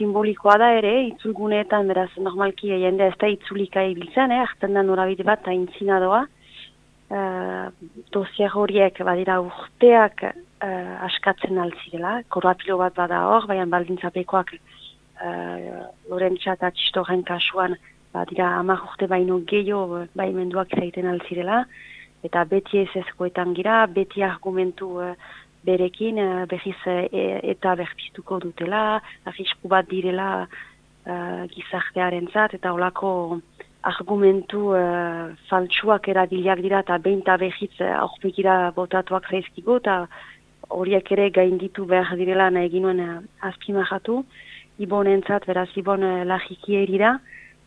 simbolikoa da ere, itzulguneetan beraz normalki jende ez da itzulika ibiltzen, eh, hartzen da norabide bat haintzina doa. Uh, horiek badira urteak uh, askatzen altzirela, korapilo bat bada hor, baina baldintzapekoak uh, lorentza eta txistoren kasuan badira amak urte baino gehiago baimenduak zaiten altzirela, eta beti ez ezkoetan gira, beti argumentu berekin uh, e, eta berpiztuko dutela, arrisku bat direla uh, gizartearen zat, eta olako argumentu uh, faltsuak erabiliak dira eta behin eta behiz aurpegira botatuak zaizkigo eta horiek ere gainditu behar direla nahi ginuen uh, azpimahatu. Ibon entzat, beraz, Ibon uh, lagiki erira,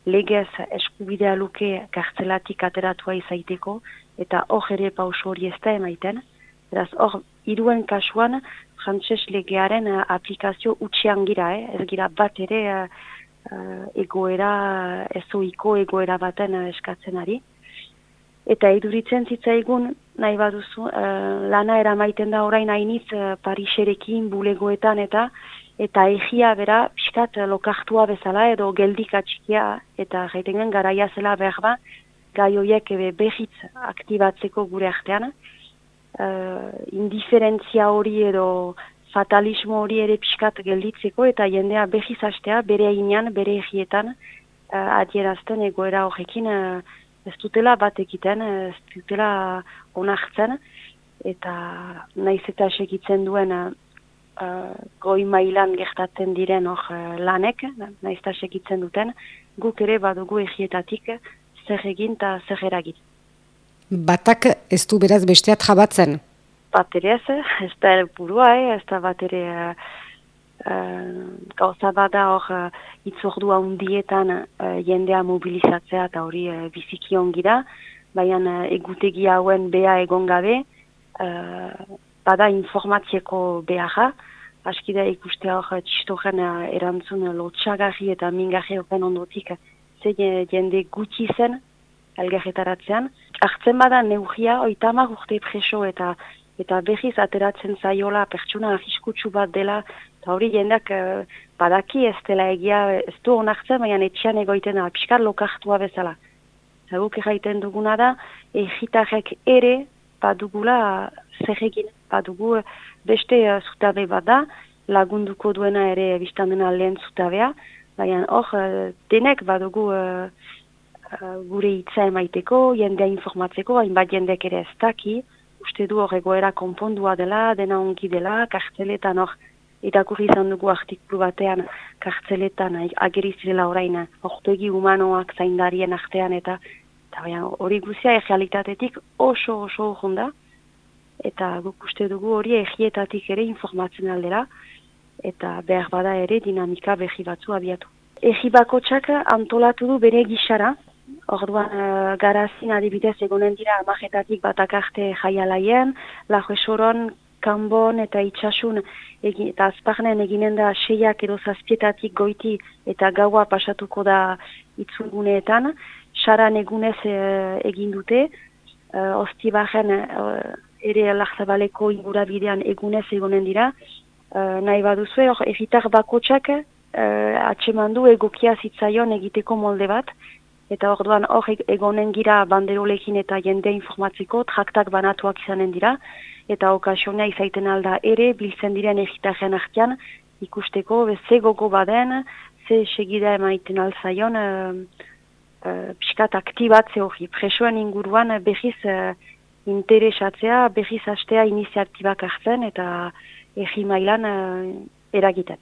legez eskubidea luke kartzelatik ateratua izaiteko eta hor ere pauso hori ez da emaiten. Beraz, hor, iruen kasuan, frantses legearen uh, aplikazio utxean gira, eh? ez gira bat ere uh, egoera, ezoiko egoera baten uh, eskatzen ari. Eta eduritzen zitzaigun, nahi baduzu, uh, lana eramaiten da orain hainitz uh, Pariserekin, bulegoetan eta eta egia bera, piskat lokartua bezala edo geldik atxikia, eta gaitengen garaia zela behar ba, gai horiek behitz aktibatzeko gure artean indiferentzia hori edo fatalismo hori ere pixkat gelditzeko eta jendea behiz astea bere eginean, bere egietan uh, adierazten egoera horrekin uh, ez dutela bat egiten, ez dutela onartzen eta naiz eta segitzen duen uh, goi mailan gertatzen diren hor uh, lanek, naiz eta segitzen duten, guk ere badugu egietatik zer egin eta zer eragin. Batak ez du beraz besteat jabatzen? Bat ere ez, ez da burua, eh? ez da bat ere uh, gauza bada hor uh, itzordu handietan uh, jendea mobilizatzea eta hori uh, biziki ongira, baina uh, egutegi hauen bea egon gabe, uh, bada informatzeko beharra, aski da ikuste hor txistoren uh, erantzun lotxagarri eta mingarri horren ondotik, ze jende gutxi zen, elgerretaratzean. Artzen bada neugia, oitama urte preso eta eta behiz ateratzen zaiola pertsona ahiskutsu bat dela, eta hori jendak uh, badaki ez dela egia, ez du onartzen, baina etxean egoiten da, piskar lokartua bezala. Zaguk erraiten duguna da, egitarrek ere badugula zer egin, badugu beste uh, zutabe bat da, lagunduko duena ere biztan dena lehen zutabea, baina hor uh, denek badugu uh, gure hitza emaiteko, jendea informatzeko, hainbat jendek ere ez daki, uste du horregoera konpondua dela, dena ongi dela, kartzeletan hor, irakurri izan dugu artikulu batean, kartzeletan ageriz dela orain, ortegi humanoak zaindarien artean, eta hori guzia egialitatetik oso oso da, eta guk uste dugu hori egietatik ere informatzen aldera, eta behar bada ere dinamika behi batzu abiatu. Egi bako antolatu du bere gixara, Orduan, uh, garazin adibidez egonen dira amajetatik batak arte jaialaien, lajo esoron, kanbon eta itxasun egin, eta azparnen eginen da seiak edo zazpietatik goiti eta gaua pasatuko da itzulguneetan. Saran egunez uh, egin dute, uh, ostibaren uh, ere lagzabaleko ingurabidean egunez egonen dira. Uh, nahi baduzue, hor, egitar bakotsak uh, atsemandu egokia zitzaion egiteko molde bat, eta orduan hor egonen gira banderolekin eta jende informatzeko traktak banatuak izanen dira, eta okasionea izaiten alda ere biltzen diren egitaren artean ikusteko ze gogo baden, ze segida emaiten alzaion, uh, uh, piskat aktibatze hori, presoen inguruan behiz uh, interesatzea, behiz astea iniziatibak hartzen eta egi mailan uh, eragiten.